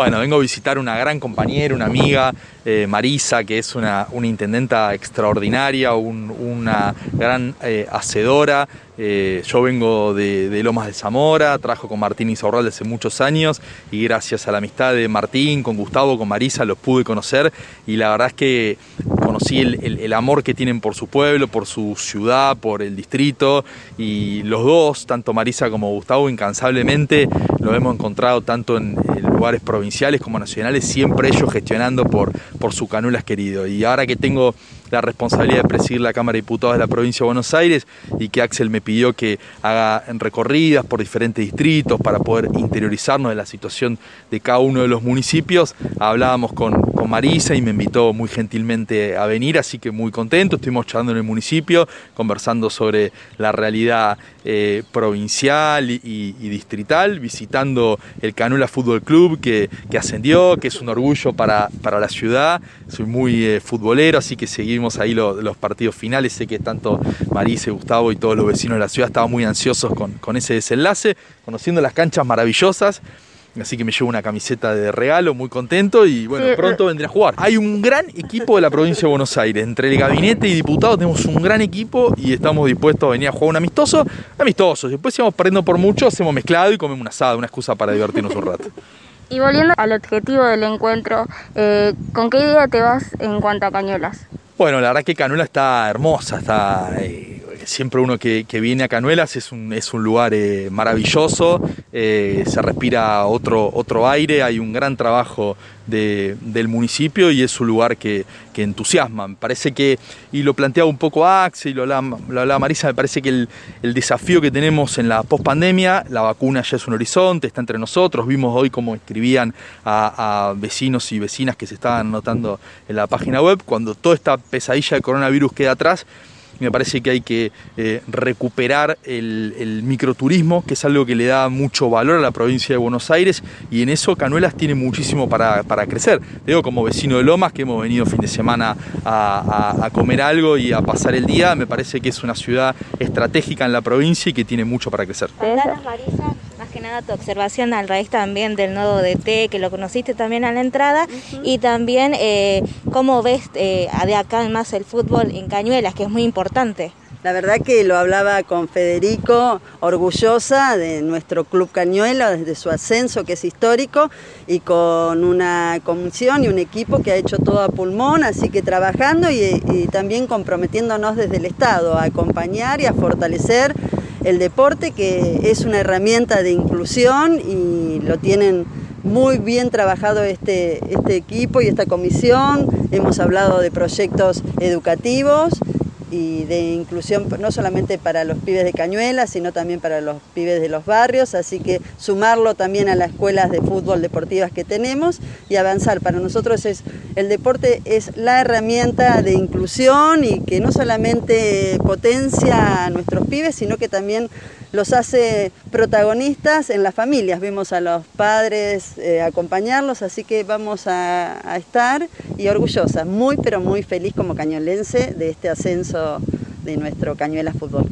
Bueno, vengo a visitar una gran compañera, una amiga, eh, Marisa, que es una, intendenta extraordinaria, una gran eh, hacedora. Eh, yo vengo de, Lomas de Zamora, trabajo con Martín Saurral desde muchos años y gracias a la amistad de Martín, con Gustavo, con Marisa, los pude conocer y la verdad es que conocí el, amor que tienen por su pueblo, por su ciudad, por el distrito y los dos, tanto Marisa como Gustavo, incansablemente lo hemos encontrado tanto en, lugares provinciales como nacionales, siempre ellos gestionando por, por su canulas querido. Y ahora que tengo la responsabilidad de presidir la Cámara de Diputados de la provincia de Buenos Aires y que Axel me pidió que haga recorridas por diferentes distritos para poder interiorizarnos de la situación de cada uno de los municipios. Hablábamos con, con Marisa y me invitó muy gentilmente a venir, así que muy contento. Estuvimos charlando en el municipio, conversando sobre la realidad eh, provincial y, distrital, visitando el Canula Fútbol Club que, ascendió, que es un orgullo para, para la ciudad. Soy muy eh, futbolero, así que ahí los partidos finales. Sé que tanto Marisa, Gustavo y todos los vecinos de la ciudad estaban muy ansiosos con, con ese desenlace, conociendo las canchas maravillosas. Así que me llevo una camiseta de regalo, muy contento y bueno, pronto vendré a jugar. Hay un gran equipo de la provincia de Buenos Aires. Entre el gabinete y diputados tenemos un gran equipo y estamos dispuestos a venir a jugar un amistoso. Amistoso. Después si vamos perdiendo por mucho, hacemos mezclado y comemos una asada, una excusa para divertirnos un rato. Y volviendo al objetivo del encuentro, eh, ¿con qué idea te vas en cuanto a cañuelas? Bueno, la verdad que Canuela está hermosa, está eh, siempre uno que, viene a Canuelas es un, es un lugar eh, maravilloso, eh, se respira otro, otro aire, hay un gran trabajo del municipio y es un lugar que, entusiasma. Me parece que, y lo planteaba un poco Axel y lo hablaba, Marisa, me parece que el, desafío que tenemos en la pospandemia, la vacuna ya es un horizonte, está entre nosotros. Vimos hoy cómo escribían a, vecinos y vecinas que se estaban anotando en la página web, cuando toda esta pesadilla de coronavirus queda atrás me parece que hay que eh, recuperar el, microturismo, que es algo que le da mucho valor a la provincia de Buenos Aires y en eso Canuelas tiene muchísimo para, crecer. Digo, como vecino de Lomas, que hemos venido fin de semana a, comer algo y a pasar el día, me parece que es una ciudad estratégica en la provincia y que tiene mucho para crecer que nada tu observación al raíz también del nodo de T, que lo conociste también a la entrada, y también eh, cómo ves eh, de acá más el fútbol en Cañuelas, que es muy importante. La verdad que lo hablaba con Federico, orgullosa de nuestro Club Cañuelo, desde su ascenso que es histórico, y con una comisión y un equipo que ha hecho todo a pulmón, así que trabajando y, y también comprometiéndonos desde el Estado a acompañar y a fortalecer el deporte, que es una herramienta de inclusión y lo tienen muy bien trabajado este, este equipo y esta comisión. Hemos hablado de proyectos educativos y de inclusión no solamente para los pibes de Cañuela, sino también para los pibes de los barrios, así que sumarlo también a las escuelas de fútbol deportivas que tenemos y avanzar. Para nosotros es el deporte es la herramienta de inclusión y que no solamente potencia a nuestros pibes, sino que también los hace protagonistas en las familias. Vemos a los padres eh, acompañarlos, así que vamos a, a estar y orgullosa, muy pero muy feliz como cañolense de este ascenso de nuestro Cañuelas Fútbol